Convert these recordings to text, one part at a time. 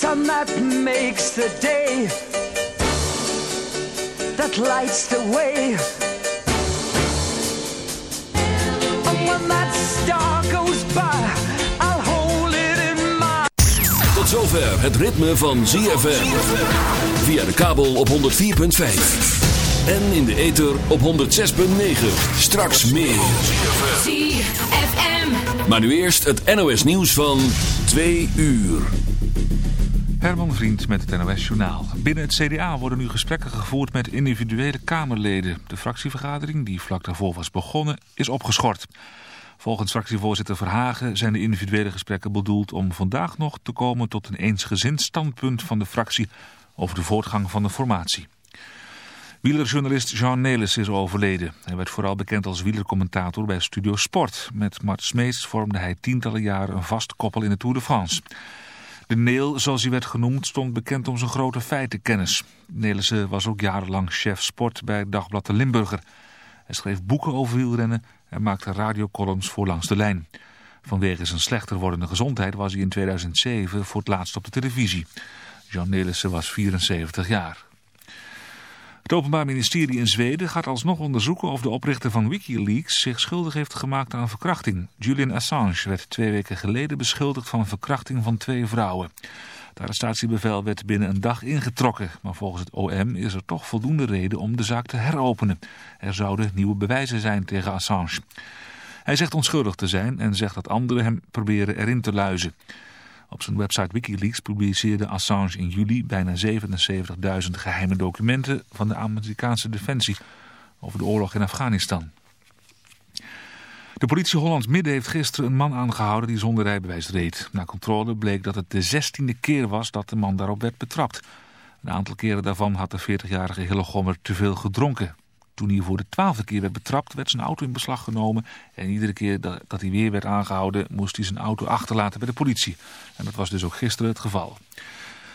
Sun that makes the day, that lights the way. And when that star goes by, I'll hold it in my Tot zover het ritme van ZFM. Via de kabel op 104.5. En in de ether op 106.9. Straks meer. ZFM. Maar nu eerst het NOS nieuws van 2 uur. Herman Vriend met het NOS Journaal. Binnen het CDA worden nu gesprekken gevoerd met individuele Kamerleden. De fractievergadering, die vlak daarvoor was begonnen, is opgeschort. Volgens fractievoorzitter Verhagen zijn de individuele gesprekken bedoeld om vandaag nog te komen tot een eensgezind standpunt van de fractie over de voortgang van de formatie. Wielerjournalist Jean Nelis is overleden. Hij werd vooral bekend als wielercommentator bij Studio Sport. Met Mart Smeets vormde hij tientallen jaren een vast koppel in de Tour de France. De Neel, zoals hij werd genoemd, stond bekend om zijn grote feitenkennis. Nelissen was ook jarenlang chef sport bij dagblad De Limburger. Hij schreef boeken over wielrennen en maakte radiocolumns voor Langs de Lijn. Vanwege zijn slechter wordende gezondheid was hij in 2007 voor het laatst op de televisie. Jean Nelissen was 74 jaar. Het Openbaar Ministerie in Zweden gaat alsnog onderzoeken of de oprichter van Wikileaks zich schuldig heeft gemaakt aan verkrachting. Julian Assange werd twee weken geleden beschuldigd van verkrachting van twee vrouwen. Het arrestatiebevel werd binnen een dag ingetrokken, maar volgens het OM is er toch voldoende reden om de zaak te heropenen. Er zouden nieuwe bewijzen zijn tegen Assange. Hij zegt onschuldig te zijn en zegt dat anderen hem proberen erin te luizen. Op zijn website Wikileaks publiceerde Assange in juli bijna 77.000 geheime documenten van de Amerikaanse defensie over de oorlog in Afghanistan. De politie Hollands Midden heeft gisteren een man aangehouden die zonder rijbewijs reed. Na controle bleek dat het de zestiende keer was dat de man daarop werd betrapt. Een aantal keren daarvan had de 40-jarige Hillegommer te veel gedronken. Toen hij voor de twaalfde keer werd betrapt, werd zijn auto in beslag genomen. En iedere keer dat, hij weer werd aangehouden, moest hij zijn auto achterlaten bij de politie. En dat was dus ook gisteren het geval.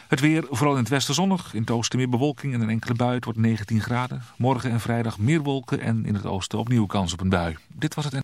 Het weer, vooral in het westen zonnig, in het oosten meer bewolking en een enkele bui. Het wordt 19 graden. Morgen en vrijdag meer wolken en in het oosten opnieuw kans op een bui. Dit was het.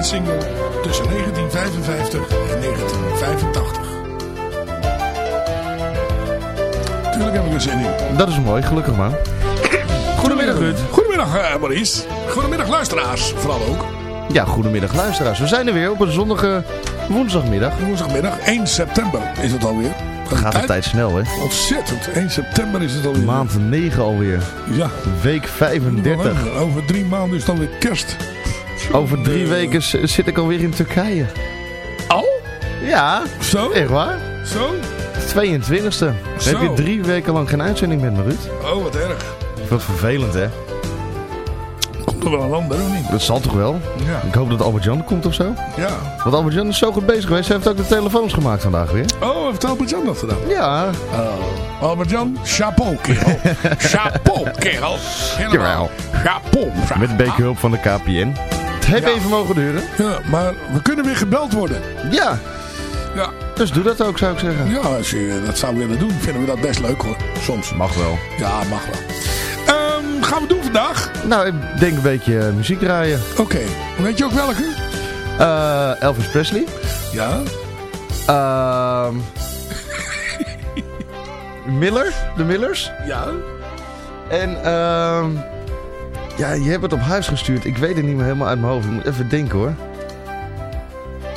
En single tussen 1955 en 1985. Tuurlijk heb ik er zin in. Dat is mooi, gelukkig maar. Goedemiddag Ruud. Goedemiddag eh, Maurice. Goedemiddag luisteraars, vooral ook. Ja, goedemiddag luisteraars. We zijn er weer op een zonnige woensdagmiddag. Woensdagmiddag 1 september is het alweer. Gaat de tijd snel hè? Ontzettend. 1 september is het alweer. Maand 9 alweer. Ja. Week 35. Over drie maanden is het alweer kerst. Over drie weken zit ik alweer in Turkije. Al? Ja, Zo? echt waar. Zo? 22e. Zo. Heb je drie weken lang geen uitzending met me, Ruud? Oh, wat erg. Wat vervelend, hè? Komt er wel een ander, of niet? Dat zal toch wel? Ja. Ik hoop dat Albert-Jan komt of zo. Ja. Want Albert-Jan is zo goed bezig geweest. Hij heeft ook de telefoons gemaakt vandaag weer. Oh, heeft Albert-Jan dat gedaan? Ja, Oh. Albert-Jan, chapeau, kerel. chapeau, kerel. Jawel. Chapeau. met een beetje hulp van de KPN. Het heeft Ja. even mogen duren. Ja, maar we kunnen weer gebeld worden. Ja, Ja. dus doe dat ook, zou ik zeggen. Ja, als je dat zou willen doen, vinden we dat best leuk hoor. Soms. Mag wel. Ja, mag wel. Ehm, gaan we doen vandaag? Nou, ik denk een beetje eh, muziek draaien. Oké. Weet je ook welke? Eh, Elvis Presley. Ja. Ehm Miller, de Millers. Ja. En ehm ja, je hebt het op huis gestuurd. Ik weet het niet meer helemaal uit mijn hoofd. Ik moet even denken hoor.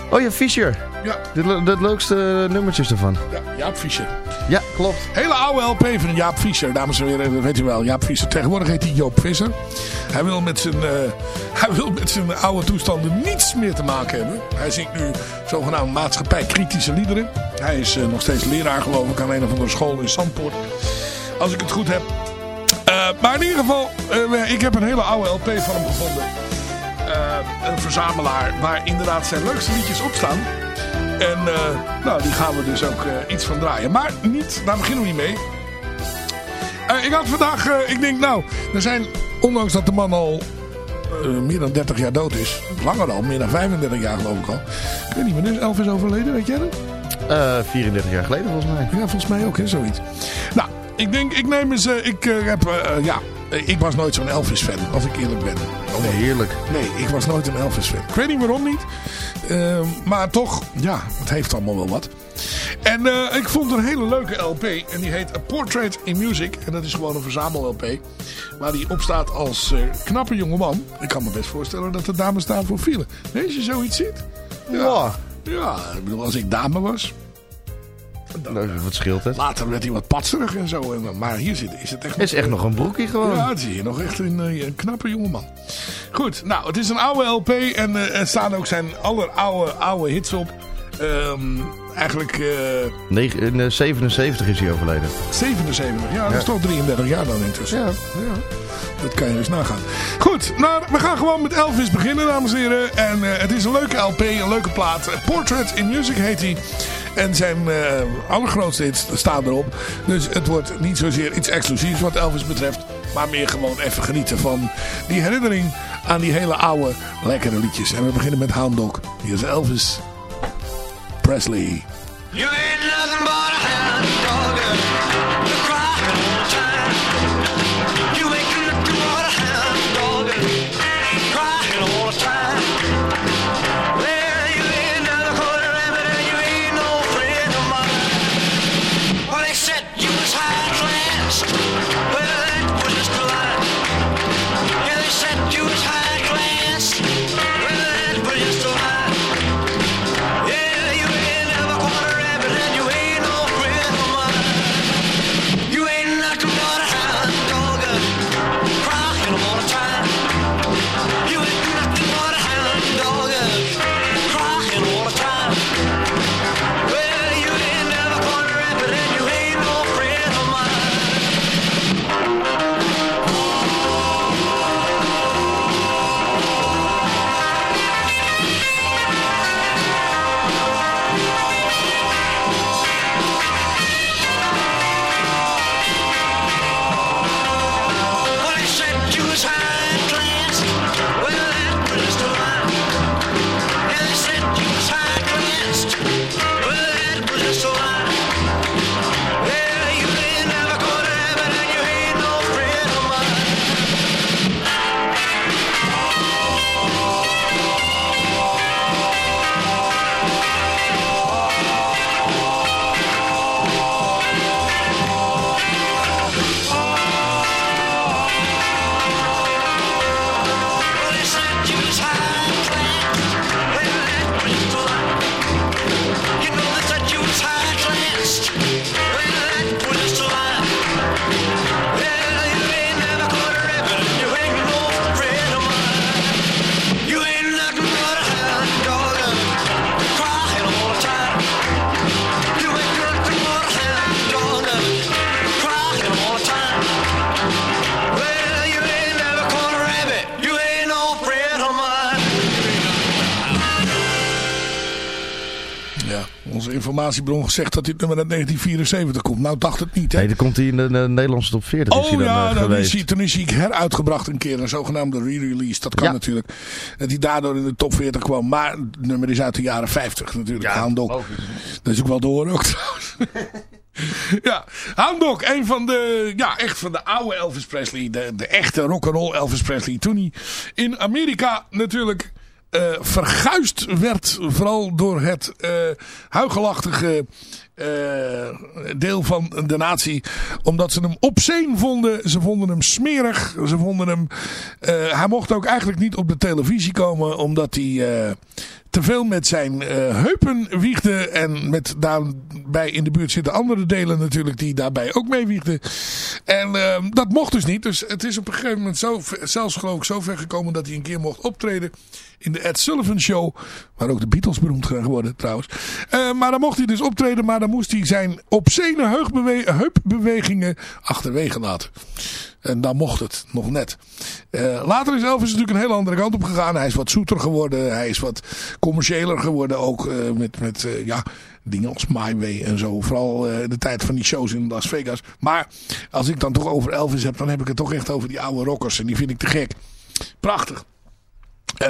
Oh ja, Fischer. Ja. De leukste nummertjes ervan. ja. Jaap Fischer. Ja, klopt. Hele oude LP van Jaap Fischer, dames en heren. Weet u wel, Jaap Fischer. Tegenwoordig heet hij Joop Visser. Hij wil met zijn, eh, hij wil met zijn oude toestanden niets meer te maken hebben. Hij zingt nu zogenaamd maatschappij-kritische liederen. Hij is eh, nog steeds leraar geloof ik aan een of andere school in Zandpoort. Als ik het goed heb. Maar in ieder geval, eh, ik heb een hele oude LP van hem gevonden. Eh, een verzamelaar waar inderdaad zijn leukste liedjes op staan. En eh, nou, die gaan we dus ook iets van draaien. Maar niet, daar beginnen we niet mee. Ik had vandaag, ik denk nou, er zijn, ondanks dat de man al meer dan 30 jaar dood is. Langer al, meer dan 35 jaar geloof ik al. Ik weet niet wanneer Elvis overleden, weet jij dat? Eh 34 jaar geleden volgens mij. Ja, volgens mij ook, hè, zoiets. Nou, ik denk, ik neem eens, eh, ik heb, eh, eh, ja, ik was nooit zo'n Elvis-fan, als ik eerlijk ben. Oh, heerlijk. Nee, ik was nooit een Elvis-fan. Ik weet niet waarom niet. Ehm, maar toch, ja, het heeft allemaal wel wat. En ik vond een hele leuke LP. En die heet A Portrait in Music. En dat is gewoon een verzamel-LP. Waar die op staat als eh, knappe jongeman. Ik kan me best voorstellen dat de dames daarvoor vielen. Nee, als je zoiets ziet. Ja. Ja, ik bedoel, als ik dame was. Nou, wat scheelt het? Later werd hij wat patserig en zo. En, maar hier zit, is het echt... Het is echt nog een broekje gewoon. Ja, het is hier nog echt een, eh, een knappe jongeman. Goed, nou, het is een oude LP en eh, er staan ook zijn alleroude oude hits op. Ehm, eigenlijk eh, Negen- in eh, 77 is hij overleden. 77, ja, dat is toch 33 jaar dan intussen. Ja. ja. Dat kan je dus nagaan. Goed, nou, we gaan gewoon met Elvis beginnen, dames en heren. En eh, het is een leuke LP, een leuke plaat. Portrait in Music heet hij. En zijn eh, allergrootste hits staan erop. Dus het wordt niet zozeer iets exclusiefs wat Elvis betreft. Maar meer gewoon even genieten van die herinnering aan die hele oude, lekkere liedjes. En we beginnen met Hound Dog. Hier is Elvis Presley. You ain't informatiebron zegt dat dit nummer uit 1974 komt. Nou, dacht het niet, hè? Nee, dan komt hij in de, de Nederlandse top 40. is hij Oh dan, ja, eh, dan geweest. is hij, toen is hij heruitgebracht een keer. Een zogenaamde re-release. Dat kan Ja. natuurlijk. Dat hij daardoor in de top 40 kwam. Maar het nummer is uit de jaren 50 natuurlijk. Ja, Hound Dog. logisch. Dat is ook wel te horen ook trouwens. ja, Hound Dog. Een van de, ja, echt van de oude Elvis Presley. De, de echte rock'n'roll Elvis Presley. Toen hij in Amerika natuurlijk eh verguisd werd. Vooral door het eh huigelachtige eh, deel van de natie. Omdat ze hem obscene vonden. Ze vonden hem smerig. Ze vonden hem... hij mocht ook eigenlijk niet op de televisie komen. Omdat hij... te veel met zijn eh, heupen wiegde. En met daarbij in de buurt zitten andere delen natuurlijk die daarbij ook mee wiegden. En eh, dat mocht dus niet. Dus het is op een gegeven moment zo, zelfs geloof ik zo ver gekomen dat hij een keer mocht optreden in de Ed Sullivan Show. Waar ook de Beatles beroemd zijn geworden trouwens. Eh, maar dan mocht hij dus optreden. Maar dan moest hij zijn obscene heupbewegingen achterwege laten. En dan mocht het nog net. Eh, later is Elvis natuurlijk een hele andere kant op gegaan. Hij is wat zoeter geworden. Hij is wat commerciëler geworden. Ook eh, met, met eh, ja, dingen als My Way en zo. Vooral de tijd van die shows in Las Vegas. Maar als ik dan toch over Elvis heb. Dan heb ik het toch echt over die oude rockers. En die vind ik te gek. Prachtig.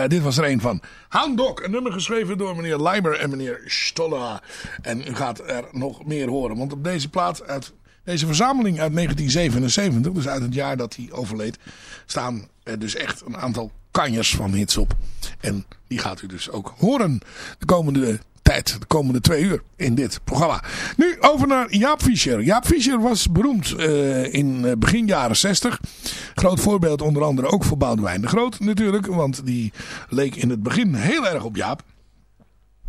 Dit was er een van. Hound een nummer geschreven door meneer Leiber en meneer Stolla. En u gaat er nog meer horen. Want op deze plaat, uit deze verzameling uit 1977, dus uit het jaar dat hij overleed, staan er dus echt een aantal kanjers van hits op. En die gaat u dus ook horen de komende tijd, de komende twee uur in dit programma. Nu over naar Jaap Fischer. Jaap Fischer was beroemd eh, in eh, begin jaren 60. Groot voorbeeld onder andere ook voor Boudewijn de Groot natuurlijk. Want die leek in het begin heel erg op Jaap.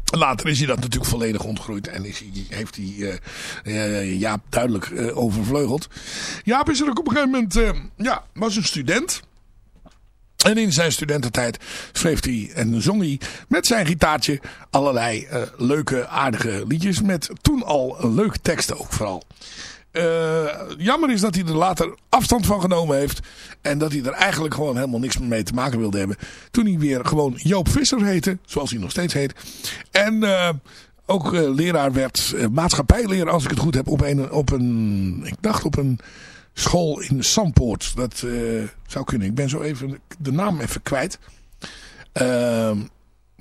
Later is hij dat natuurlijk volledig ontgroeid en is heeft hij eh, eh, Jaap duidelijk eh, overvleugeld. Jaap is er ook op een gegeven moment, ja, was een student. En in zijn studententijd schreef hij en zong hij met zijn gitaartje allerlei leuke, aardige liedjes. Met toen al leuke teksten ook vooral. Eh, jammer is dat hij er later afstand van genomen heeft. En dat hij er eigenlijk gewoon helemaal niks meer mee te maken wilde hebben. Toen hij weer gewoon Joop Visser heette. Zoals hij nog steeds heet. En eh, ook eh, leraar werd. maatschappijleraar als ik het goed heb. Op een, op een ik dacht op een school in Sampoort. Dat zou kunnen. Ik ben zo even de naam even kwijt.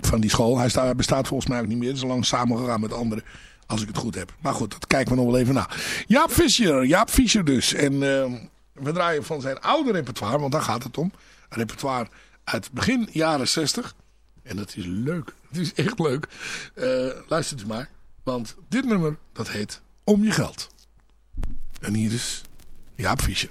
Van die school. Hij, staat, hij bestaat volgens mij ook niet meer. Het is lang samengegaan met anderen. Als ik het goed heb. Maar goed, dat kijken we nog wel even na. Jaap Fischer. Jaap Fischer dus. En ehm, we draaien van zijn oude repertoire. Want daar gaat het om. Een repertoire uit begin jaren 60. En dat is leuk. Het is echt leuk. Eh, luistert u maar. Want dit nummer, dat heet Om je geld. En hier is Jaap Fischer.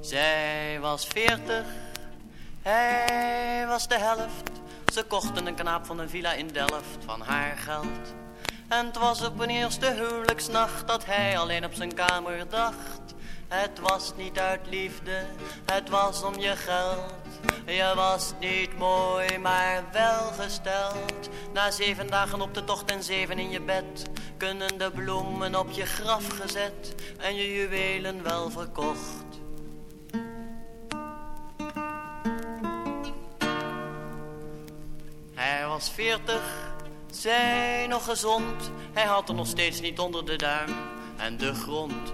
Zij was veertig, hij was de helft. Ze kochten een knaap van een villa in Delft van haar geld. En het was op een eerste huwelijksnacht dat hij alleen op zijn kamer dacht. Het was niet uit liefde, het was om je geld. Je was niet mooi, maar welgesteld. Na zeven dagen op de tocht en zeven in je bed, kunnen de bloemen op je graf gezet en je juwelen wel verkocht. Was veertig, zij nog gezond. Hij had er nog steeds niet onder de duim en de grond.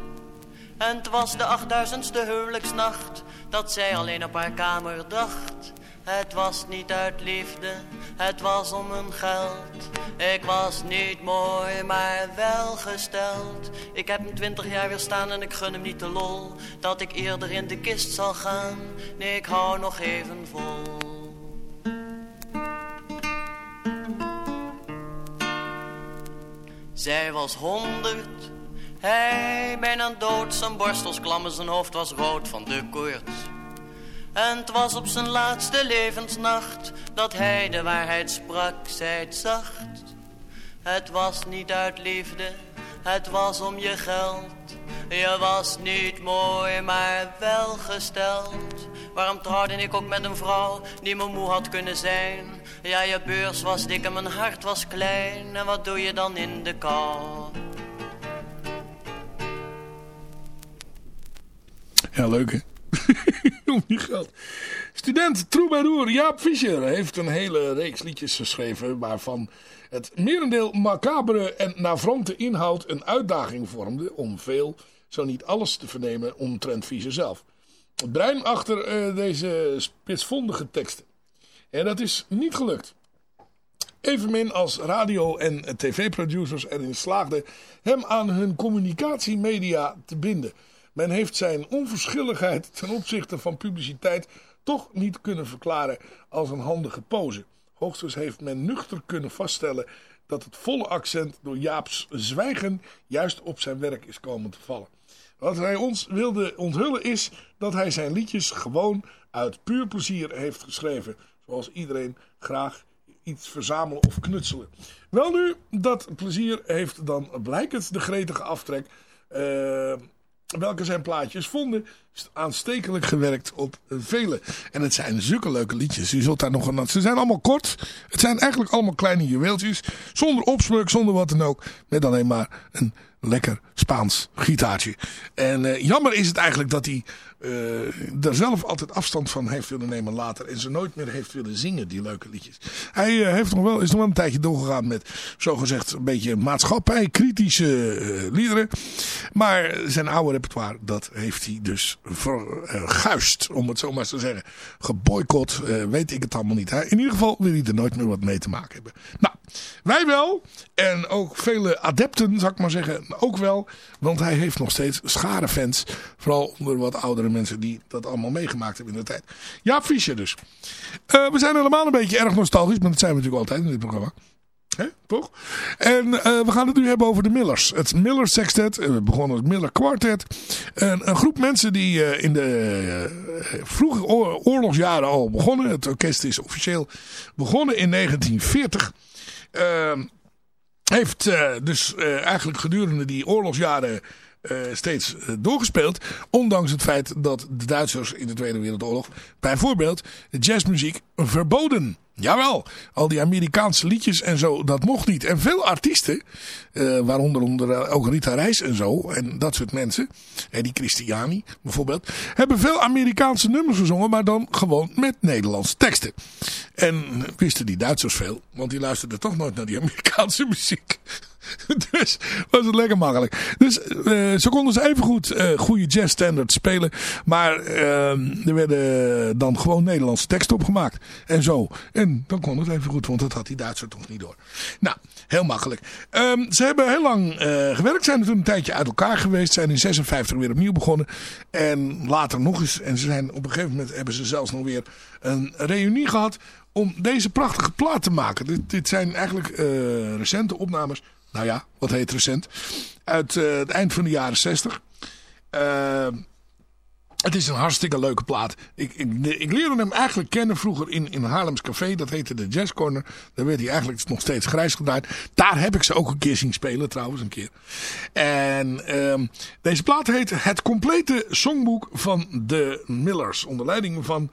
En het was de achtduizendste huwelijksnacht dat zij alleen op haar kamer dacht. Het was niet uit liefde, het was om hun geld. Ik was niet mooi, maar welgesteld. Ik heb hem twintig jaar weer staan en ik gun hem niet de lol. Dat ik eerder in de kist zal gaan, nee ik hou nog even vol. Zij was honderd, hij bijna dood. Zijn borstels klam en zijn hoofd was rood van de koorts. En het was op zijn laatste levensnacht dat hij de waarheid sprak, het zacht. Het was niet uit liefde, het was om je geld. Je was niet mooi, maar welgesteld. Waarom trouwde ik ook met een vrouw die me moe had kunnen zijn? Ja, je beurs was dik en mijn hart was klein. En wat doe je dan in de kou? Ja, leuk hè. om die geld. Student troubadour Jaap Fischer heeft een hele reeks liedjes geschreven... waarvan het merendeel macabere en navrante inhoud een uitdaging vormde... om veel, zo niet alles te vernemen omtrent Fischer zelf. Het brein achter eh, deze spitsvondige teksten. En dat is niet gelukt. Evenmin als radio- en tv-producers erin slaagden hem aan hun communicatiemedia te binden. Men heeft zijn onverschilligheid ten opzichte van publiciteit toch niet kunnen verklaren als een handige pose. Hoogstens heeft men nuchter kunnen vaststellen dat het volle accent door Jaaps zwijgen juist op zijn werk is komen te vallen. Wat hij ons wilde onthullen is dat hij zijn liedjes gewoon uit puur plezier heeft geschreven. Zoals iedereen graag iets verzamelen of knutselen. Wel nu, dat plezier heeft dan blijkend de gretige aftrek... Uh, welke zijn plaatjes vonden, aanstekelijk gewerkt op vele. En het zijn zulke leuke liedjes. U zult daar nog een... Ze zijn allemaal kort. Het zijn eigenlijk allemaal kleine juweeltjes. Zonder opsmuk, zonder wat dan ook. Met alleen maar een lekker Spaans gitaartje. En uh, jammer is het eigenlijk dat hij uh, er zelf altijd afstand van heeft willen nemen later. En ze nooit meer heeft willen zingen, die leuke liedjes. Hij uh, heeft nog wel, is nog wel een tijdje doorgegaan met zogezegd een beetje maatschappij-kritische uh, liederen. Maar zijn oude repertoire, dat heeft hij dus verguist, om het zo maar te zeggen. Geboycott, weet ik het allemaal niet. In ieder geval wil hij er nooit meer wat mee te maken hebben. Nou, wij wel. En ook vele adepten, zou ik maar zeggen, ook wel. Want hij heeft nog steeds schare fans. Vooral onder wat oudere mensen die dat allemaal meegemaakt hebben in de tijd. Ja, Fischer dus. Uh, we zijn helemaal een beetje erg nostalgisch. Maar dat zijn we natuurlijk altijd in dit programma. Hè, toch? En uh, we gaan het nu hebben over de Millers. Het Miller Sextet. We begonnen als Miller Quartet. Een, een groep mensen die uh, in de vroege oorlogsjaren al begonnen. Het orkest is officieel begonnen in 1940. Uh, heeft uh, dus uh, eigenlijk gedurende die oorlogsjaren uh, steeds doorgespeeld. Ondanks het feit dat de Duitsers in de Tweede Wereldoorlog bijvoorbeeld jazzmuziek verboden. Jawel, al die Amerikaanse liedjes en zo, dat mocht niet. En veel artiesten, uh, waaronder onder, ook Rita Reis en zo, en dat soort mensen, en die Christiani bijvoorbeeld, hebben veel Amerikaanse nummers gezongen, maar dan gewoon met Nederlandse teksten. En wisten die Duitsers veel, want die luisterden toch nooit naar die Amerikaanse muziek. dus was het lekker makkelijk. Dus uh, ze konden ze even goed uh, goede jazzstandards spelen. Maar uh, er werden dan gewoon Nederlandse teksten opgemaakt. En zo. En dan kon het even goed, want dat had die Duitser toch niet door. Nou, heel makkelijk. Um, ze hebben heel lang gewerkt. Zijn toen een tijdje uit elkaar geweest. Zijn in 56 weer opnieuw begonnen. En later nog eens. En ze zijn op een gegeven moment hebben ze zelfs nog weer een reunie gehad. Om deze prachtige plaat te maken. Dit, dit zijn eigenlijk recente opnames nou ja, wat heet recent, uit uh, het eind van de jaren 60. Uh, het is een hartstikke leuke plaat. Ik, ik, ik, leerde hem eigenlijk kennen vroeger in, in Haarlems Café. Dat heette de Jazz Corner. Daar werd hij eigenlijk nog steeds grijs gedraaid. Daar heb ik ze ook een keer zien spelen trouwens. Een keer. En um, deze plaat heet Het complete songboek van de Millers. Onder leiding van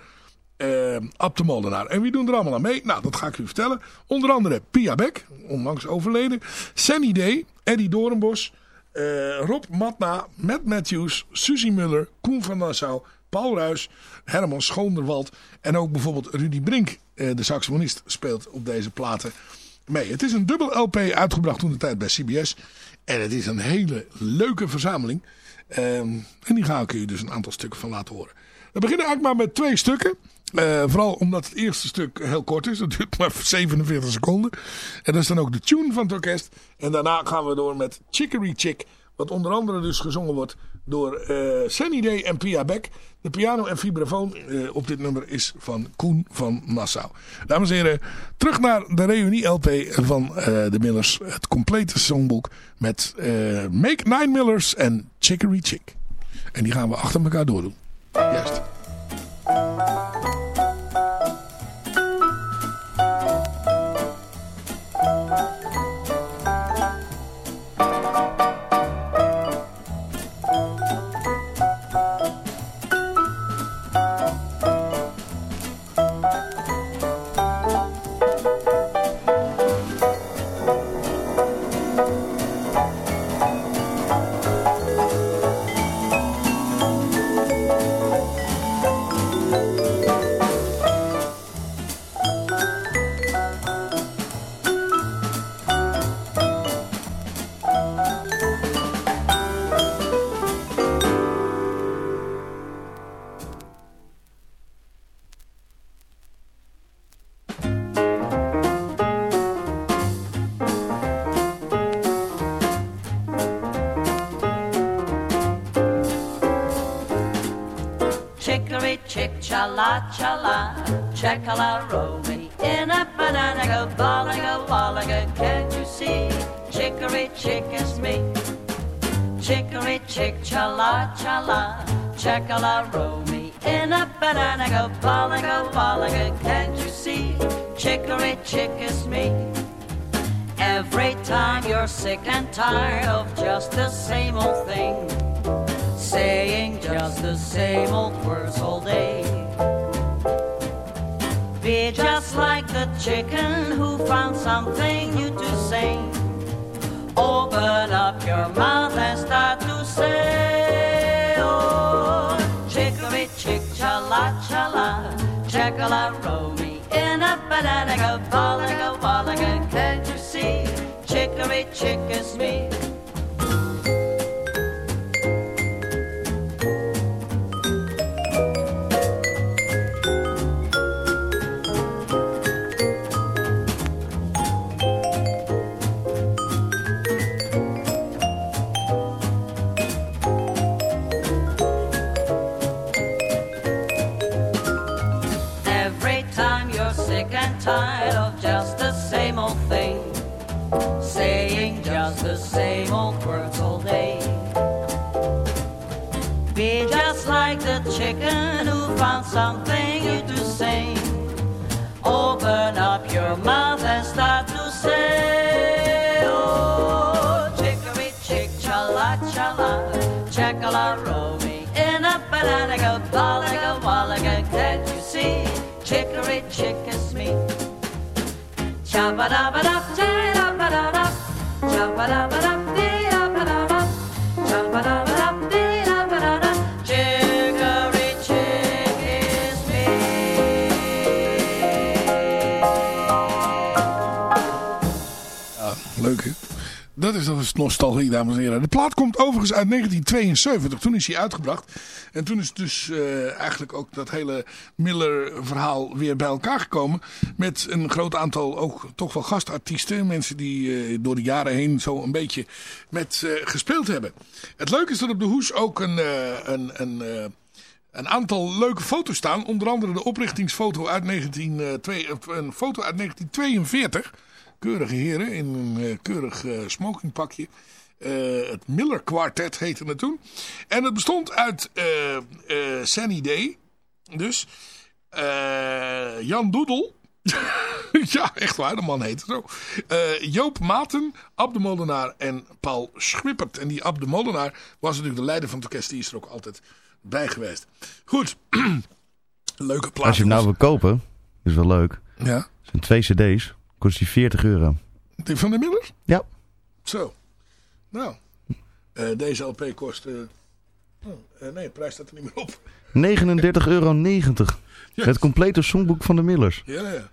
uh, Ab de Molenaar. En wie doen er allemaal aan mee? Nou, dat ga ik u vertellen. Onder andere Pia Beck, onlangs overleden. Sanny Day, Eddie Doornbos, uh, Rob Matna, Matt Matthews, Suzy Muller, Koen van Nassau, Paul Ruis, Herman Schoonderwald en ook bijvoorbeeld Rudy Brink, uh, de saxofonist, speelt op deze platen mee. Het is een dubbel LP uitgebracht toen de tijd bij CBS. En het is een hele leuke verzameling. Um, en die ga ik u dus een aantal stukken van laten horen. We beginnen eigenlijk maar met twee stukken. Uh, vooral omdat het eerste stuk heel kort is. Dat duurt maar 47 seconden. En dat is dan ook de tune van het orkest. En daarna gaan we door met Chicory Chick. Wat onder andere dus gezongen wordt door uh, Sunny Day en Pia Beck. De piano en vibrafoon uh, op dit nummer is van Koen van Nassau. Dames en heren, terug naar de reunie-LP van de Millers. Het complete songboek met Make Nine Millers en Chicory Chick. En die gaan we achter elkaar doordoen. Juist. Me in a banana go ballaga wallaga. Can't you see? Chicory chick is me. Chicory chick cha la cha la, chacala roll me in a banana go ballaga wallaga. Can't you see? Chicory chick is me. Every time you're sick and tired of just the same old thing, saying just the same old words all day. Just like the chicken who found something new to sing. Open up your mouth and start to say, oh, chicory chick cha la cha la, me in a banana go ballaga wallaga. Can't you see? Chicory chick is me. Found something new to sing. Open up your mouth and start to say, oh, chicory chick, chala chala, chacala roll me in a banana go ballaga wallaga. Can't you see? Chicory chick is me. Shabba Dat is dus nostalgie, dames en heren. De plaat komt overigens uit 1972. Toen is hij uitgebracht. En toen is dus eh, eigenlijk ook dat hele Miller-verhaal weer bij elkaar gekomen. Met een groot aantal ook toch wel gastartiesten. Mensen die eh, door de jaren heen zo een beetje met eh, gespeeld hebben. Het leuke is dat op de hoes ook een, een, een, een aantal leuke foto's staan. Onder andere de oprichtingsfoto uit 1902, of een foto uit 1942 keurige heren in een eh, keurig eh, smokingpakje. Eh, het Miller Quartet heette het toen. En het bestond uit Sunny Day. Dus Jan Doedel. ja, echt waar, de man heette zo. Eh, Joop Maten, Ab de Molenaar en Paul Schwippert. En die Ab de Molenaar was natuurlijk de leider van het orkest. Die is er ook altijd bij geweest. Goed. Leuke plaat. Als je hem nou wil kopen, is wel leuk. Ja. Het zijn twee cd's. Kost die 40 euro. Die van de Millers? Ja. Zo. Nou. eh, deze LP kost... eh, oh, eh, nee, de prijs staat er niet meer op. 39,90 euro. Het complete songboek van de Millers. Ja, ja.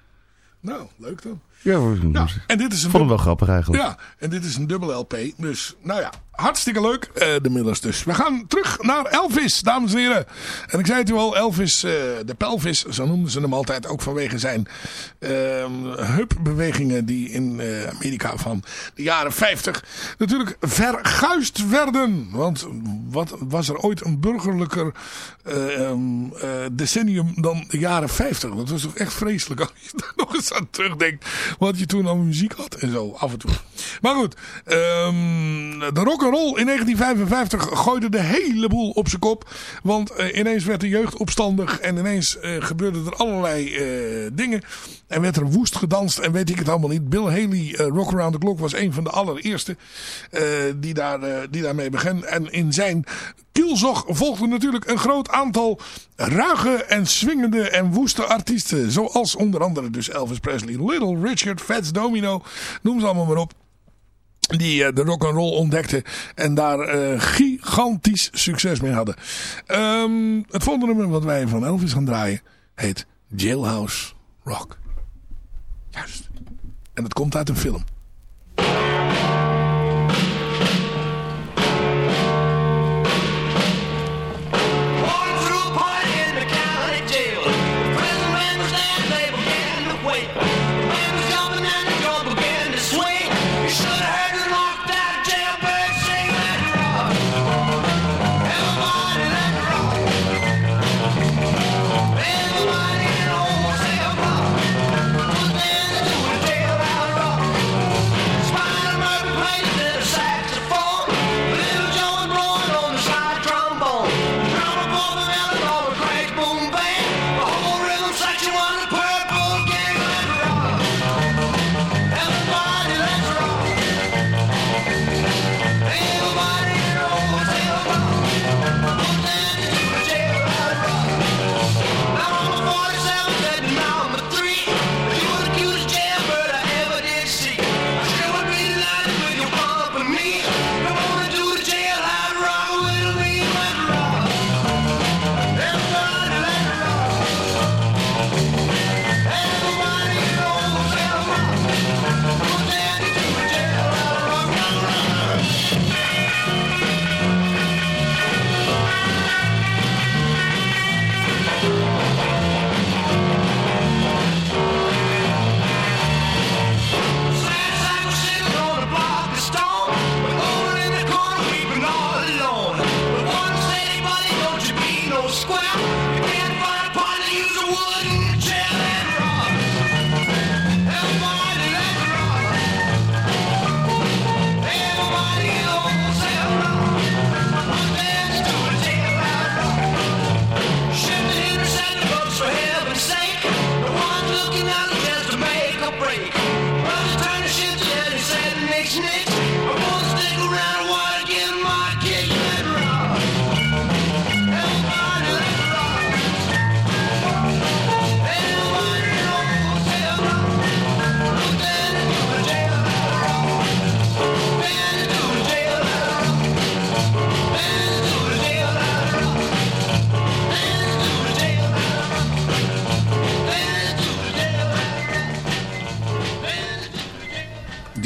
Nou, leuk dan. Ja, Nou, en dit is een vond hem wel grappig eigenlijk. Ja, en dit is een dubbel LP. Dus, nou ja, hartstikke leuk. eh, de Millers dus. We gaan terug naar Elvis, dames en heren. En ik zei het u al, Elvis, eh, de pelvis, zo noemden ze hem altijd. Ook vanwege zijn ehm heupbewegingen die in eh, Amerika van de jaren 50 natuurlijk verguisd werden. Want wat was er ooit een burgerlijker eh, ehm, eh, decennium dan de jaren 50? Dat was toch echt vreselijk als je daar nog eens aan terugdenkt. Wat je toen aan muziek had en zo, af en toe. Maar goed, ehm, de rock'n'roll in 1955 gooide de hele boel op zijn kop. Want eh, ineens werd de jeugd opstandig en ineens eh, gebeurden er allerlei eh, dingen. En werd er woest gedanst en weet ik het allemaal niet. Bill Haley, Rock Around the Clock, was een van de allereerste die, daar, die daarmee begon. En in zijn kielzog volgde natuurlijk een groot aantal ruige en swingende en woeste artiesten. Zoals onder andere dus Elvis Presley, Little Richard, Fats Domino, noem ze allemaal maar op. Die eh, de rock and roll ontdekten en daar eh, gigantisch succes mee hadden. Ehm, het volgende nummer wat wij van Elvis gaan draaien heet Jailhouse Rock. Juist. En het komt uit een film.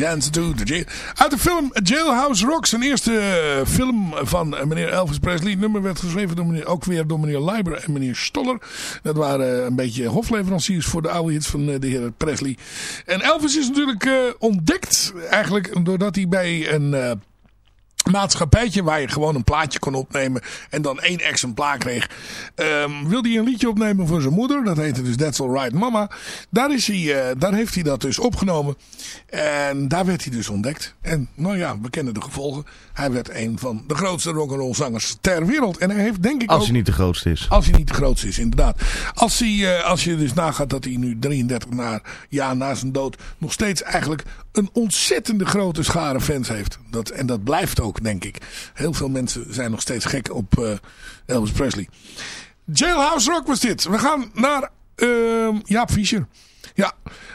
Dance to. Uit de film Jailhouse Rock. Zijn eerste eh, film van eh, meneer Elvis Presley. Het nummer werd geschreven door meneer, ook weer door meneer Leiber en meneer Stoller. Dat waren een beetje hofleveranciers voor de oude hits van de heer Presley. En Elvis is natuurlijk ontdekt eigenlijk doordat hij bij een maatschappijtje waar je gewoon een plaatje kon opnemen en dan één exemplaar kreeg. Um, wilde hij een liedje opnemen voor zijn moeder. Dat heette dus That's Alright Mama. Daar, is hij, uh, daar heeft hij dat dus opgenomen. En daar werd hij dus ontdekt. En nou ja, we kennen de gevolgen. Hij werd een van de grootste rock'n'roll zangers ter wereld. En hij heeft denk ik Als hij niet de grootste is. Als hij niet de grootste is, inderdaad. Als, hij, uh, als je dus nagaat dat hij nu 33 na, jaar na zijn dood nog steeds eigenlijk een ontzettende grote schare fans heeft. Dat, en dat blijft ook, denk ik. Heel veel mensen zijn nog steeds gek op uh, Elvis Presley. Jailhouse Rock was dit. We gaan naar uh, Jaap Fischer. Ja,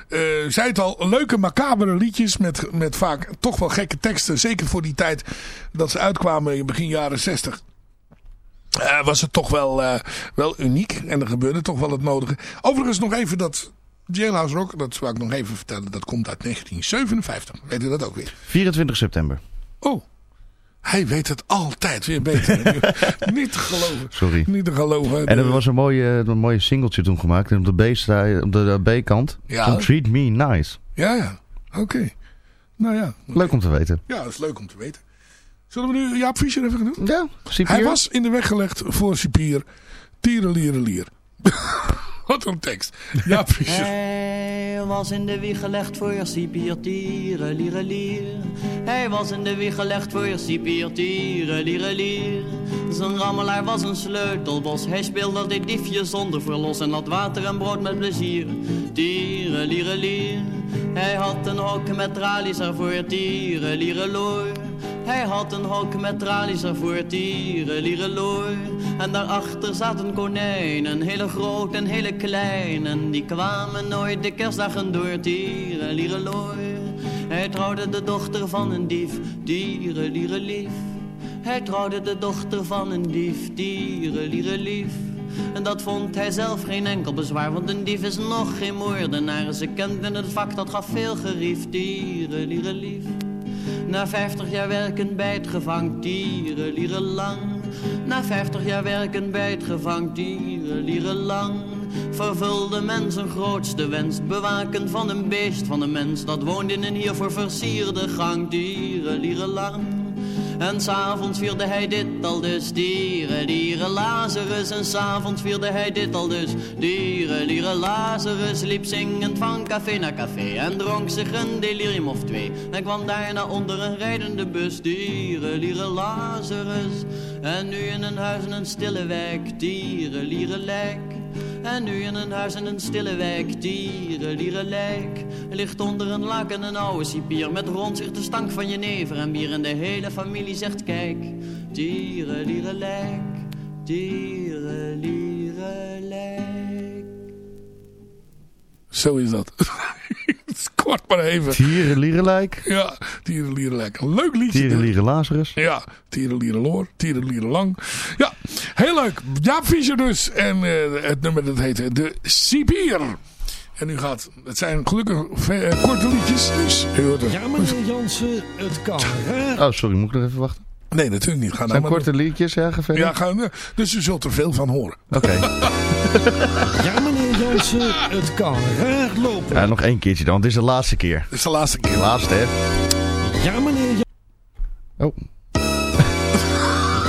uh, zei het al, leuke macabere liedjes met, met vaak toch wel gekke teksten. Zeker voor die tijd dat ze uitkwamen in begin jaren 60. Uh, was het toch wel, uh, wel uniek. En er gebeurde toch wel het nodige. Overigens nog even dat Jailhouse Rock, dat zou ik nog even vertellen. Dat komt uit 1957. Weet u dat ook weer? 24 september. Oh, hij weet het altijd weer beter. niet te geloven. Sorry. Niet te geloven. En er was een mooie, een mooie singeltje toen gemaakt. En op de B-kant. Ja. Treat Me Nice. Ja, ja. Oké. Nou ja. Leuk om te weten. Ja, dat is leuk om te weten. Zullen we nu Jaap Fischer even doen? Ja, Cipier. Hij was in de weg gelegd voor Cipier. Tierenlierenlier. Wat een tekst. Ja, precies. Hij was in de wieg gelegd voor je cipier, tieren, lieren, lier. Hij was in de wieg gelegd voor je cipier, tieren, lieren, lier. Zijn rammelaar was een sleutelbos. Hij speelde dit diefje zonder verlos en had water en brood met plezier. Tieren, lieren, lier. Hij had een hok met tralies ervoor, tieren, lieren, loor. Hij had een hok met tralies ervoor, tieren, lieren, loor. En daarachter zaten konijnen, hele groot en hele klein. En die kwamen nooit de kerstdagen door, tieren, lieren, loor. Hij trouwde de dochter van een dief, lieren, lief. Hij trouwde de dochter van een dief, lieren, lief. En dat vond hij zelf geen enkel bezwaar, want een dief is nog geen moordenaar. Ze kenden het vak, dat gaf veel gerief, lieren, lief. Na vijftig jaar werken bij het gevang, tieren, lieren lang. Na vijftig jaar werken bij het gevang, tieren, lieren lang. Vervulde men zijn grootste wens, bewaken van een beest van een mens. Dat woont in een hiervoor versierde gang, dieren, lieren lang. En s'avonds vierde hij dit al dus, dieren, dieren, Lazarus. En s'avonds vierde hij dit al dus, dieren, dieren, Lazarus. Liep zingend van café naar café en dronk zich een delirium of twee. En kwam daarna onder een rijdende bus, dieren, dieren, Lazarus. En nu in een huis in een stille wijk, dieren, lieren, lek. En nu in een huis in een stille wijk, dieren, lijk. Ligt onder een laken een oude cipier met rond zich de stank van jenever en bier. En de hele familie zegt kijk, dieren, lijk. Dieren, lijk. Zo is dat. Kort maar even. Tierenlierenlijk. Ja, Tierenlierenlijk. Een leuk liedje. Tierenlieren Lazarus. Ja, Tierenlierenloor. Tierenlieren Lang. Ja, heel leuk. Jaap Fischer dus. En uh, het nummer dat heet De Sibier. En nu gaat, het zijn gelukkig uh, korte liedjes, dus. Ja, meneer Jansen, het kan Oh, sorry, moet ik nog even wachten? Nee, natuurlijk niet. Ga zijn nou korte liedjes, ja, gefeliciteerd. Ja, gaan, dus u zult er veel van horen. Oké. Okay. ja, meneer Jansen, het kan graag lopen. Ja, nog één keertje dan, het is de laatste keer. Het is de laatste keer. De laatste, hè? Ja, meneer Jansen. Oh.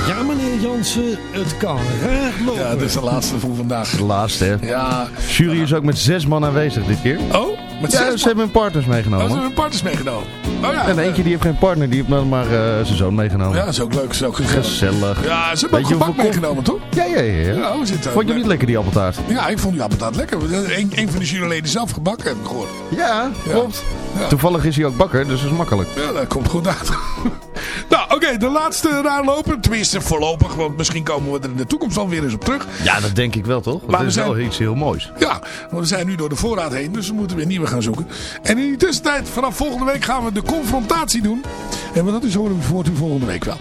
Ja, meneer Jansen, het kan graag lopen. Ja, het is de laatste voor vandaag. De laatste, hè? Ja. Jury is ook met zes man aanwezig dit keer. Oh? Met ja, ze hebben hun partners meegenomen. Oh, ze hebben hun partners meegenomen. Oh, ja. En eentje die heeft geen partner, die heeft dan maar uh, zijn zoon meegenomen. Ja, dat is ook leuk. Is ook gezellig. gezellig. Ja, ze hebben ook gebak meegenomen, toch? Ja, ja, ja. ja. ja zitten, vond je niet lekker, die appeltaart? Ja, ik vond die appeltaart lekker. Een, een van de juryleden zelf gebakken, heb ik gehoord. Ja, klopt. Ja. Toevallig is hij ook bakker, dus dat is makkelijk. Ja, dat komt goed uit. nou, oké, okay, de laatste raarlopen. Tenminste, voorlopig, want misschien komen we er in de toekomst dan weer eens op terug. Ja, dat denk ik wel, toch? Want maar dat is zijn... wel iets heel moois. Ja, want we zijn nu door de voorraad heen, dus we moeten weer nieuwe gaan zoeken. En in die tussentijd, vanaf volgende week gaan we de confrontatie doen. En wat dat is horen we u volgende week wel.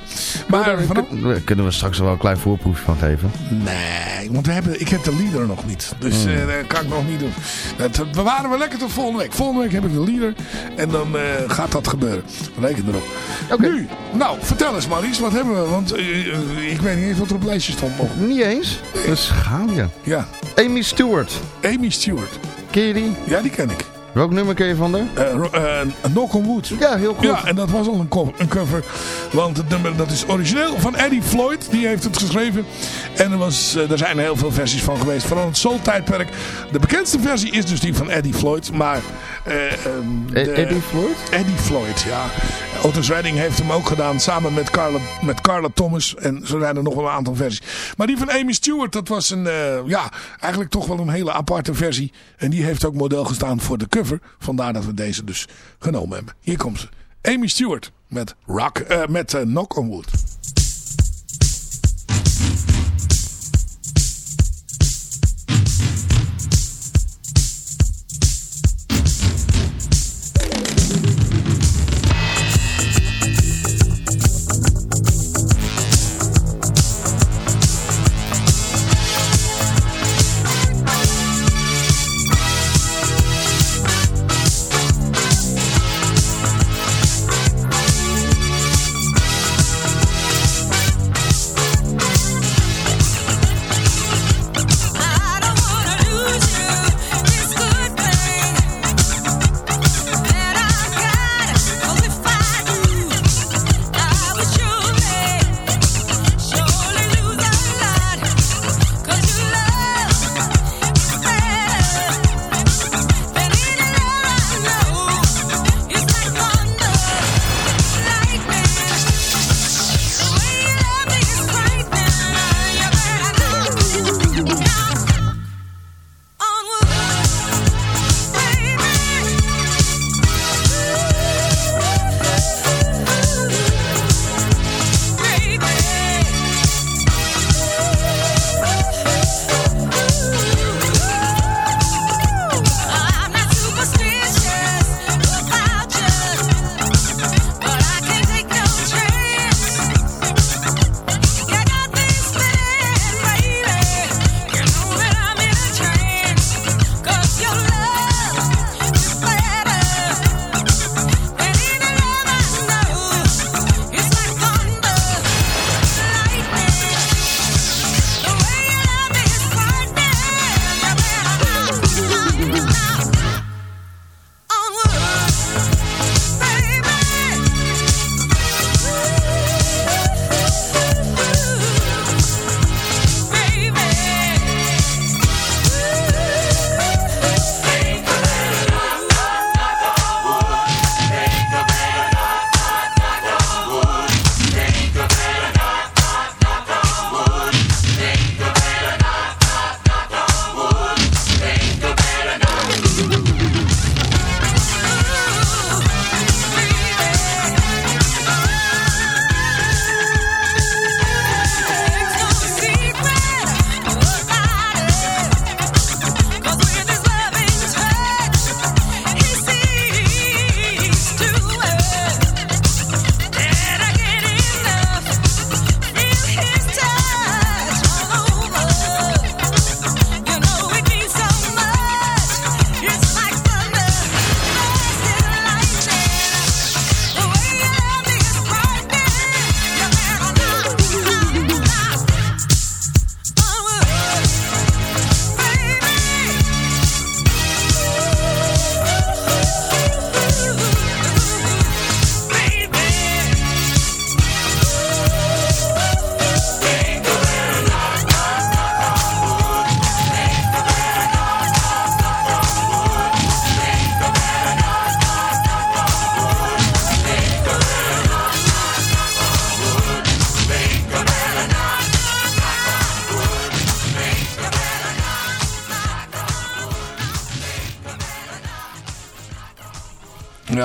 Maar vanaf... kunnen we straks wel een klein voorproefje van geven? Nee, want we hebben, ik heb de leader nog niet. Dus eh, dat kan ik nog niet doen. Dat bewaren we lekker tot volgende week. Volgende week heb ik de leader. En dan eh, gaat dat gebeuren. Reken erop. Nu, nou, vertel eens Maurice, wat hebben we? Want eh, ik weet niet eens wat er op het lijstje stond nog. Niet eens? Dat is gaaf, ja. Ja. Amy Stewart. Amy Stewart. Ken je die? Ja, die ken ik. Welk nummer ken je van ro- eh, Knock on Wood. Ja, heel goed. Ja, en dat was al een, co- een cover. Want het nummer dat is origineel van Eddie Floyd. Die heeft het geschreven. En er, was, eh, er zijn heel veel versies van geweest. Vooral het soul-tijdperk. De bekendste versie is dus die van Eddie Floyd. Maar... eh, ehm, E- de- Eddie Floyd? Eddie Floyd, ja. Otis Redding heeft hem ook gedaan samen met Carla, met Carla Thomas. En zo zijn er nog wel een aantal versies. Maar die van Amy Stewart, dat was een, ja, eigenlijk toch wel een hele aparte versie. En die heeft ook model gestaan voor de cover. Vandaar dat we deze dus genomen hebben. Hier komt ze. Amy Stewart met, rock, eh, met eh, Knock on Wood.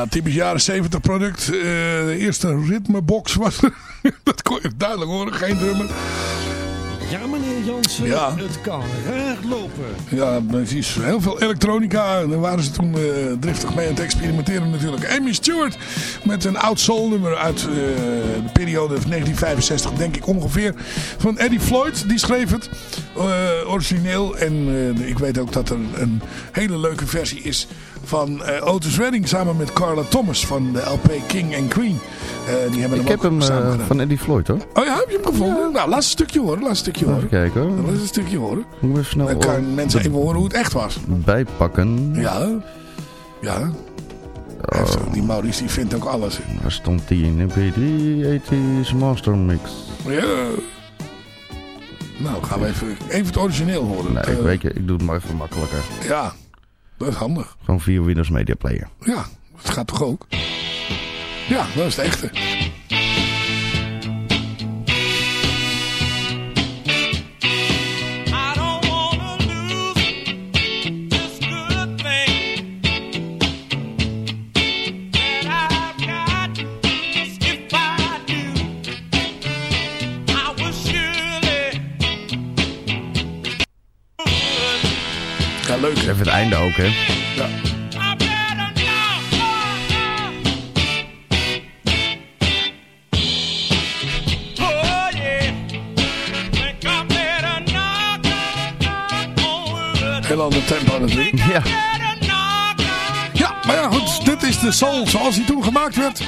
Ja, typisch jaren 70 product. Eh, de eerste ritmebox was er. dat kon je duidelijk horen, geen drummer. Ja, meneer Jansen, Ja. het kan raar lopen. Ja, precies. Heel veel elektronica. Daar waren ze toen eh, driftig mee aan het experimenteren natuurlijk. Amy Stewart met een oud soul nummer uit eh, de periode van 1965 denk ik ongeveer. Van Eddie Floyd, die schreef het origineel. En ik weet ook dat er een hele leuke versie is van eh, Otis Redding samen met Carla Thomas van de LP King and Queen. Eh, die hebben Ik hem heb hem samen eh, gedaan. van Eddie Floyd hoor. Oh ja, heb je hem gevonden? Nou, laat een stukje horen. Laat een stukje horen. Even kijken hoor. Laat een stukje horen. Moet even snel Dan kan mensen even horen hoe het echt was. bijpakken. Ja. Ja. Ook- die Maurice die vindt ook alles. Waar stond die in? MP3 80s Master Mix. Ja. Nou, gaan we even, even het origineel horen. Nee, ik weet je, ik doe het maar even makkelijker. Ja, dat is handig. Gewoon via Windows Media Player. Ja, dat gaat toch ook? Ja, dat is het echte. Einde ook, hè. Ja. Heel ander tempo natuurlijk. Ja. Ja, maar ja, goed. Dit is de soul zoals hij toen gemaakt werd.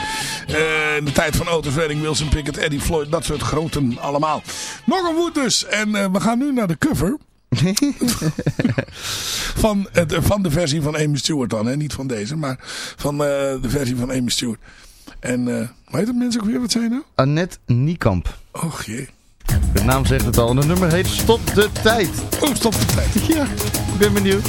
Eh, in de tijd van Otis Redding, Wilson Pickett, Eddie Floyd. Dat soort groten allemaal. Nog een woed dus. En eh, we gaan nu naar de cover. van, het, van de versie van Amy Stewart dan. Hè? Niet van deze, maar van eh, de versie van Amy Stewart. En eh hoe heet het mensen ook weer? Wat zijn nou? Annette Niekamp. Och jee. De naam zegt het al. En het nummer heet Stop de Tijd. Oh, stop de tijd. Ja, ik ben benieuwd.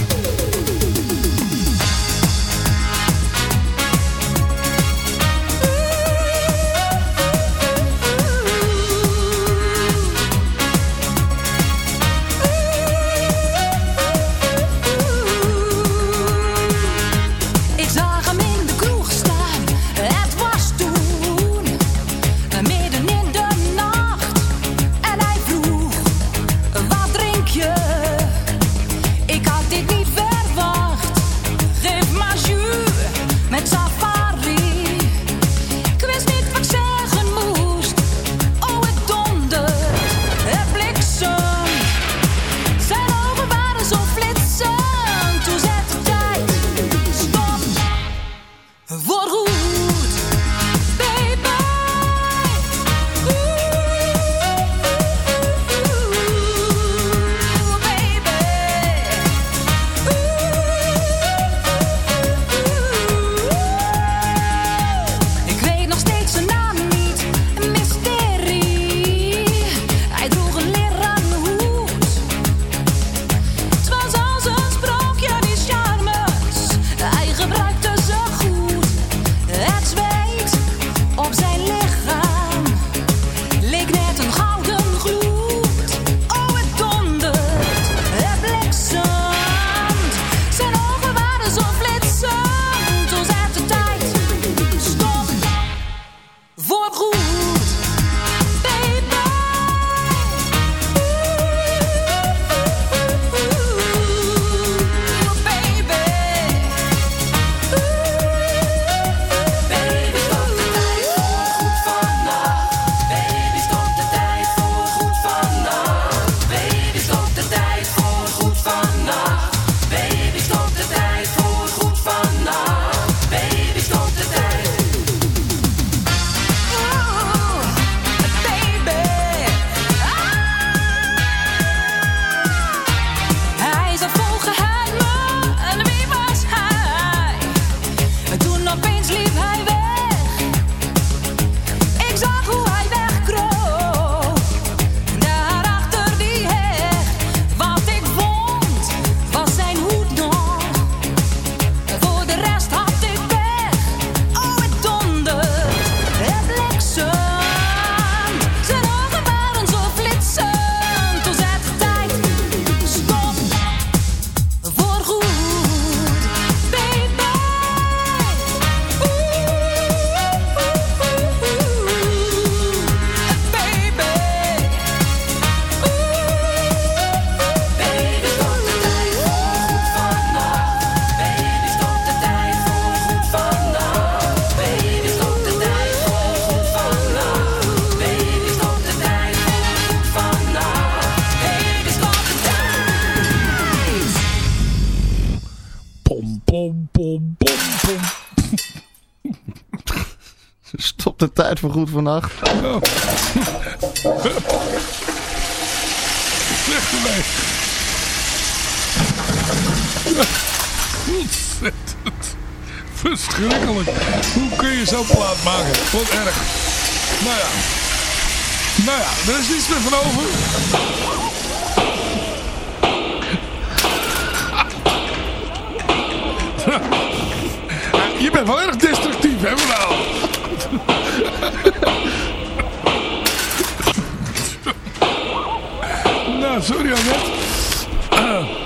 Tijd voor goed vannacht. Oh. Ermee. Ontzettend. Verschrikkelijk. Hoe kun je zo'n plaat maken? Wat erg. Nou ja. Nou ja, er is niets meer van over. Je bent wel erg destructief, hè, verhaal? nou, sorry Annette. Uh.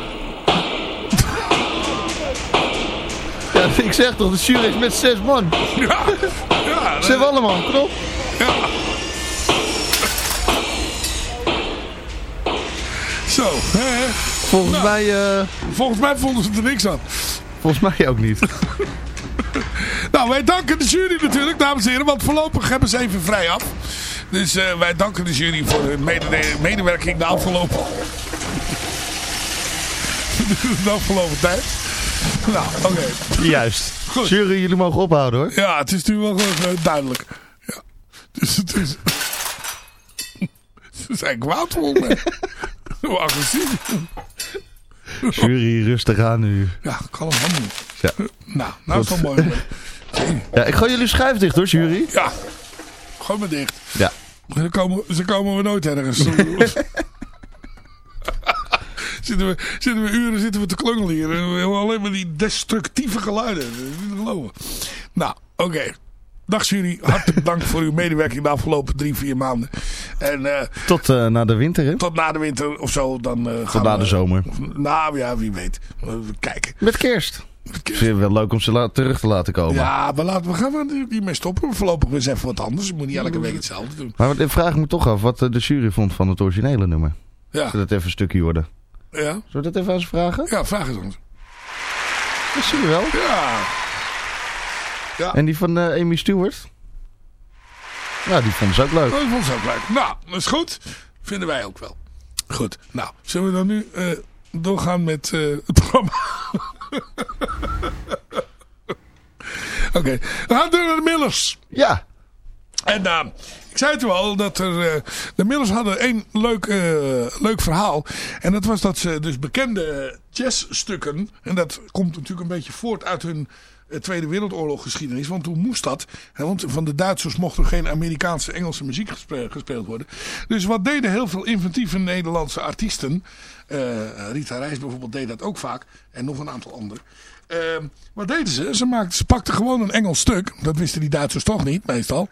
Ja, ik zeg toch, de jury is met zes man. Ja, ja. Ze hebben allemaal, op. Ja. Zo, hè? Volgens Nou, mij... eh, Volgens mij vonden ze er niks aan. volgens mij ook niet. Nou, wij danken de jury natuurlijk, dames en heren. Want voorlopig hebben ze even vrij af. Dus eh, wij danken de jury voor hun mede- medewerking de afgelopen... de afgelopen tijd. Nou, oké. Juist. Goed. Jury, jullie mogen ophouden hoor. Ja, het is natuurlijk wel gewoon, eh, duidelijk. Ja. Dus het is... Ze zijn kwaad voor me. Hoe agressief. Jury, rustig aan nu. Ja, kalm aan nu. Ja. Nou, nou is wel mooi. ja, ik gooi jullie schuif dicht hoor, jury. Ja, gooi maar dicht. Ja. Ze komen, ze komen we nooit ergens. zitten, we, zitten we uren zitten we te klungelen hier. En we hebben alleen maar die destructieve geluiden. Dat is niet te geloven. Nou, oké. Dag jury. Hartelijk dank voor uw medewerking de afgelopen drie, vier maanden. En eh, Tot eh, na de winter hè. tot na de winter of zo. Dan, eh, Tot gaan na we- de zomer. Nou ja, wie weet. We kijken. Met kerst. Ik vind het wel leuk om ze terug te laten komen. Ja, we, laten, we gaan er niet mee stoppen. Voorlopig eens even wat anders. Je moet niet elke week hetzelfde doen. Maar ik vraag me toch af wat eh, de jury vond van het originele nummer. Ja. Zullen we dat even een stukje worden? Ja, Zullen we dat even aan ze vragen? ja vraag eens ons. Dat zie je wel. Ja. Ja. En die van eh, Amy Stewart? Ja, die vonden ze ook leuk. Dat vond ze ook leuk. Nou, dat is goed. Vinden wij ook wel. Goed. Nou, zullen we dan nu eh, doorgaan met het programma? Oké, we gaan door naar de Millers. Ja. En eh, ik zei het al, dat er, eh, de Millers hadden één leuk, eh, leuk verhaal. En dat was dat ze dus bekende jazzstukken, en dat komt natuurlijk een beetje voort uit hun Tweede Wereldoorlog geschiedenis. Want toen moest dat, hè, want van de Duitsers mocht er geen Amerikaanse Engelse muziek gespe- gespeeld worden. Dus wat deden heel veel inventieve Nederlandse artiesten. eh, Rita Reis bijvoorbeeld deed dat ook vaak. En nog een aantal anderen. Ehm, wat deden ze? Ze, maakten, ze pakten gewoon een Engels stuk. Dat wisten die Duitsers toch niet, meestal.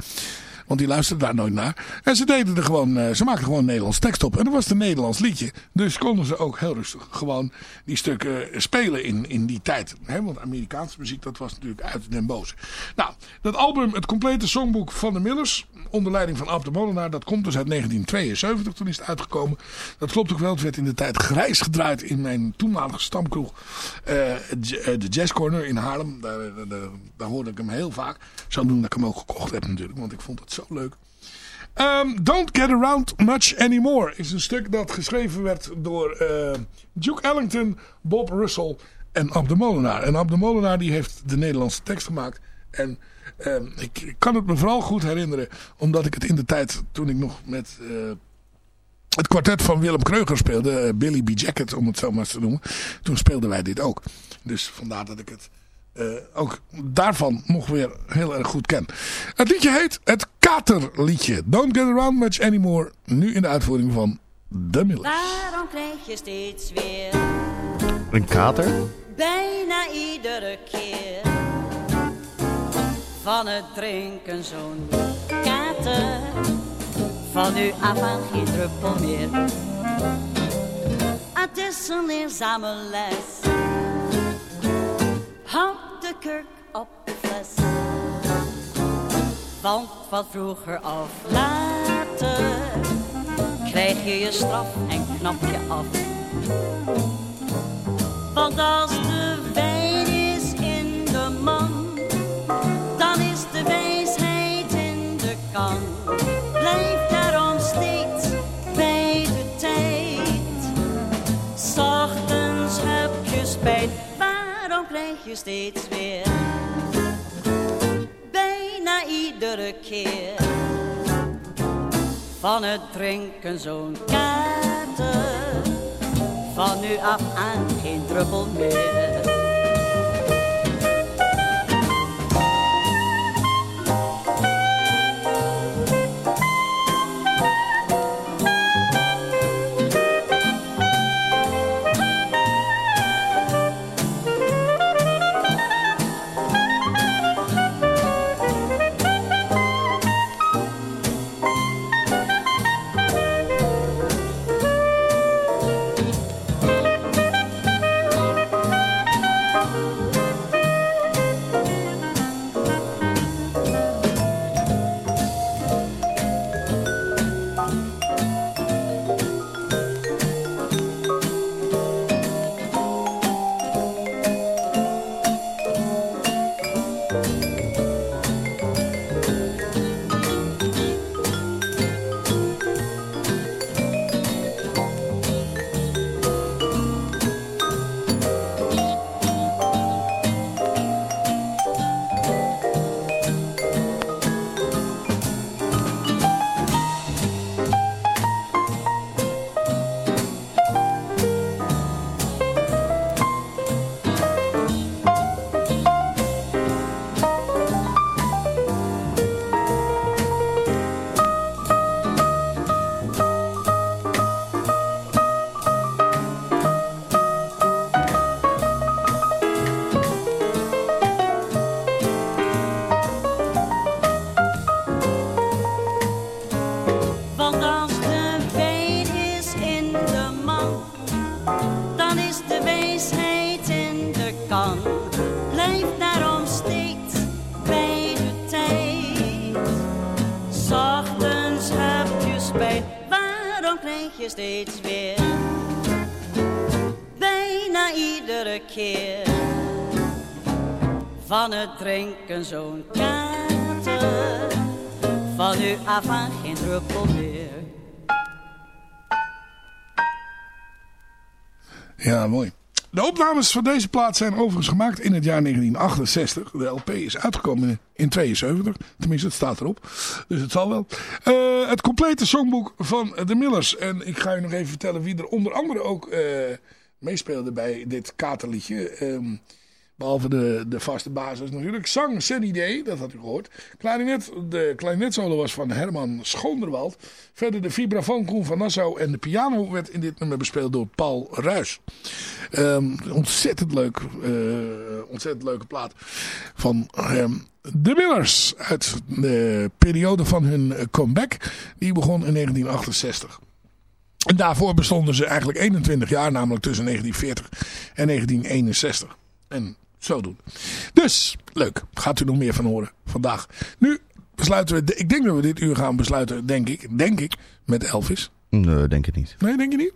Want die luisterden daar nooit naar. En ze deden er gewoon, eh, ze maakten gewoon Nederlands tekst op. En dat was een Nederlands liedje. Dus konden ze ook heel rustig gewoon die stukken spelen in, in die tijd. Hè? Want Amerikaanse muziek, dat was natuurlijk uit den boze. Nou, dat album, het complete songboek van de Millers, onder leiding van Ab de Molenaar, dat komt dus uit 1972. Toen is het uitgekomen. Dat klopt ook wel. Het werd in de tijd grijs gedraaid in mijn toenmalige stamkroeg. eh, eh, de Jazz Corner in Haarlem. Daar, daar, hoorde ik hem heel vaak. Zodoende dat ik hem ook gekocht heb natuurlijk. Want ik vond het zo leuk. Ehm, Don't Get Around Much Anymore is een stuk dat geschreven werd door eh, Duke Ellington, Bob Russell en Ab de Molenaar. En Ab de Molenaar die heeft de Nederlandse tekst gemaakt. En ehm, ik, ik kan het me vooral goed herinneren, omdat ik het in de tijd toen ik nog met... eh, het kwartet van Willem Kreuger speelde, eh, Billy B. Jacket om het zo maar eens te noemen. Toen speelden wij dit ook. Dus vandaar dat ik het eh, ook daarvan nog weer heel erg goed ken. Het liedje heet het Katerliedje. Don't Get Around Much Anymore. Nu in de uitvoering van The Millers. Waarom krijg je steeds weer, Een kater? bijna iedere keer, van het drinken zo'n kater? Van nu af aan geen druppel meer. Het is een leerzame les. Houd de kurk op de fles. Want van vroeger af later krijg je je straf en knap je af. Want als de wijn je steeds weer? Bijna iedere keer van het drinken zo'n kater. Van nu af aan geen druppel meer. Zo'n kater. Van nu af aan geen druppel meer. Ja, mooi. De opnames van deze plaat zijn overigens gemaakt in het jaar 1968. De LP is uitgekomen in 72. Tenminste, het staat erop. Dus het zal wel. Eh, het complete songboek van de Millers. En ik ga je nog even vertellen wie er onder andere ook eh, meespeelde bij dit katerliedje. Ehm, behalve de, de vaste basis natuurlijk. Zang Sunny Day, dat had u gehoord. Klarinet, de klarinetsolo was van Herman Schoonderwald. Verder de vibrafoon Koen van Nassau. En de piano werd in dit nummer bespeeld door Paul Ruys. Ehm, ontzettend leuk. eh, ontzettend leuke plaat. Van ehm, de Millers. Uit de periode van hun comeback. Die begon in 1968. En daarvoor bestonden ze eigenlijk 21 jaar. Namelijk tussen 1940 en 1961. En zo doen. Dus, leuk. Gaat u nog meer van horen vandaag. Nu besluiten we, ik denk dat we dit uur gaan besluiten, denk ik, denk ik, met Elvis. Nee, denk ik niet. Nee, denk je niet?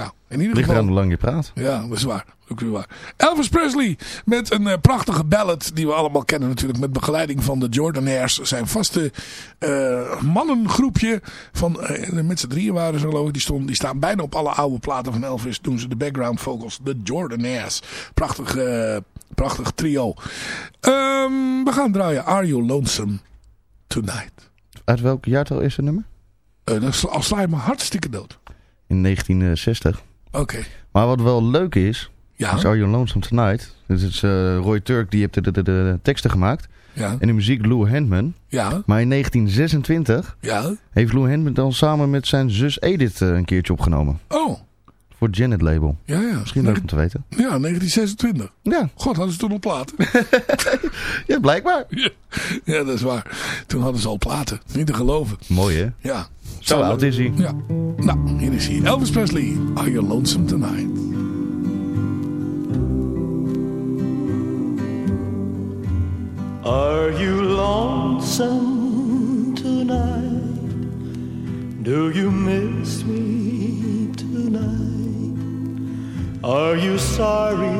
Nou, in ieder Ligt geval... hoe lang je praat. Ja, dat is waar. Ook weer waar. Elvis Presley met een eh, prachtige ballad die we allemaal kennen natuurlijk. Met begeleiding van de Jordanaires. Zijn vaste eh, mannengroepje. Van, eh, met z'n drieën waren ze geloof ik. Die, stonden, die staan bijna op alle oude platen van Elvis. Doen ze de background vocals. De Jordanaires. Prachtig, prachtig trio. Ehm, we gaan draaien Are You Lonesome Tonight. Uit welk jaartal is het nummer? Dat sla- al sla je me hartstikke dood. In 1960. Oké. Maar wat wel leuk is, Ja. is Are You Lonesome Tonight. Dit is eh, Roy Turk, die heeft de, de, de, de teksten gemaakt. Ja. En de muziek Lou Handman. Ja. Maar in 1926 Ja. heeft Lou Handman dan samen met zijn zus Edith eh, een keertje opgenomen. Oh. Voor het Janet label. Ja, ja. Misschien leuk om te weten. Ja, 1926. Ja. God, hadden ze toen al platen? ja, blijkbaar. Ja, ja, dat is waar. Toen hadden ze al platen. Niet te geloven. Mooi hè? Ja. Zo oud is hij. Ja. Nou, hier is hij. Elvis Presley. Are you lonesome tonight? Are you lonesome tonight? Do you miss me tonight? Are you sorry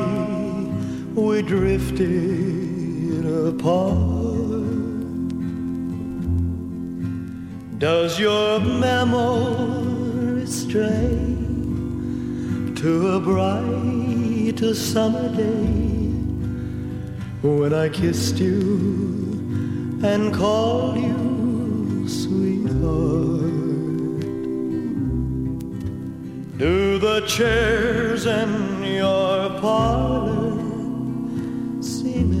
we drifted apart? Does your memory stray to a bright summer day when I kissed you and called you sweetheart. Do the chairs in your parlor seem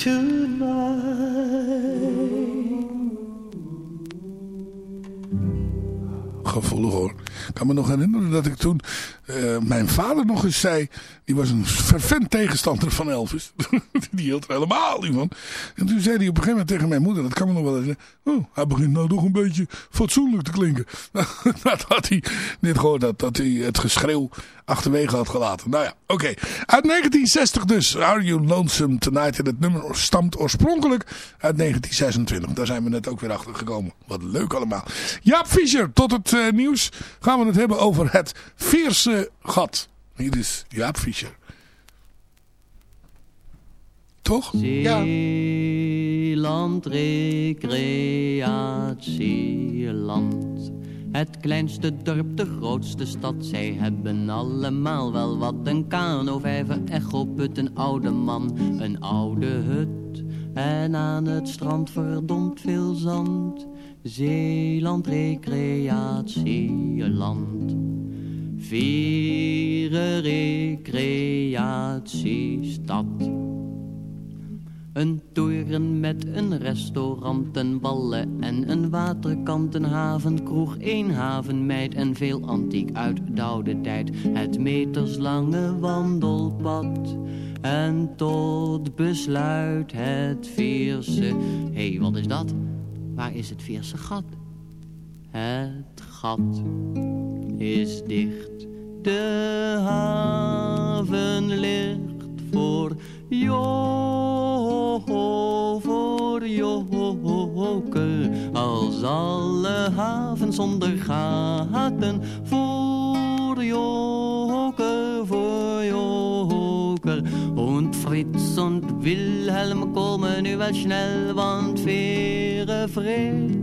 tonight? Gevoelig hoor. Ik kan me nog herinneren dat ik toen eh, mijn vader nog eens zei. Die was een fervent tegenstander van Elvis. die hield er helemaal niet van. En toen zei hij op een gegeven moment tegen mijn moeder. Dat kan me nog wel eens. Oh, hij begint nou toch een beetje fatsoenlijk te klinken. dat had hij net gehoord. Dat, dat hij het geschreeuw achterwege had gelaten. Nou ja, oké. Uit 1960 dus. Are You Lonesome Tonight. En het nummer stamt oorspronkelijk uit 1926. Daar zijn we net ook weer achter gekomen. Wat leuk allemaal. Jaap Fischer, tot het uh, nieuws gaan we het hebben over het Veerse gat. Hier is Jaap Fischer. Toch? Zeeland, recreatieland. Het kleinste dorp, de grootste stad. Zij hebben allemaal wel wat. Een kano, vijver, echo, put, een oude man. Een oude hut. En aan het strand verdomd veel zand. Zeeland, recreatieland. Vere recreatiestad. Een toren met een restaurant, een ballen en een waterkant, een havenkroeg, één havenmeid en veel antiek uit de oude tijd. Het meterslange wandelpad en tot besluit het Veerse. Hé, hey, wat is dat? Waar is het Veerse gat? Het gat is dicht, de haven ligt voor Jo, voor Joke, als alle havens zonder gaten. Voor Joke, voor Joker. Und Fritz und Wilhelm komen nu wel snel, want Vere vreet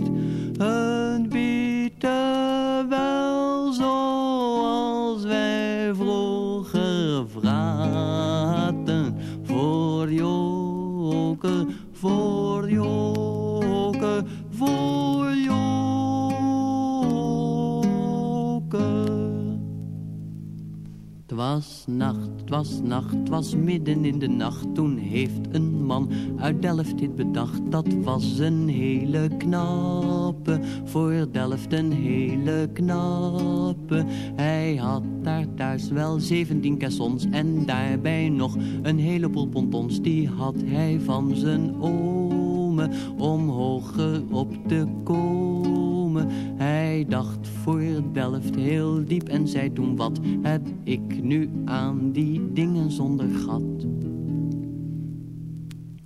was nacht, was midden in de nacht. Toen heeft een man uit Delft dit bedacht. Dat was een hele knappe, voor Delft een hele knappe. Hij had daar thuis wel 17 caissons en daarbij nog een heleboel pontons. Die had hij van zijn ome om hoger op te komen. Hij dacht voor Delft heel diep en zei toen wat heb ik nu aan die dingen zonder gat.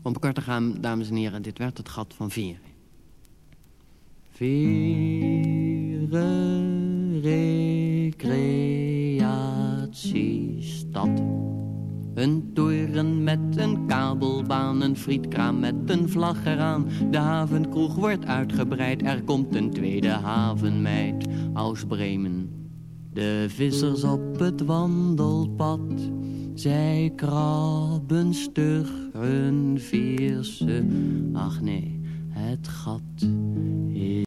Om kort te gaan, dames en heren, dit werd het gat van vier. Veren recreatiestad. Een toren met een kabelbaan, een frietkraam met een vlag eraan. De havenkroeg wordt uitgebreid, er komt een tweede havenmeid aus Bremen. De vissers op het wandelpad, zij krabben stug hun vierse. Ach nee, het gat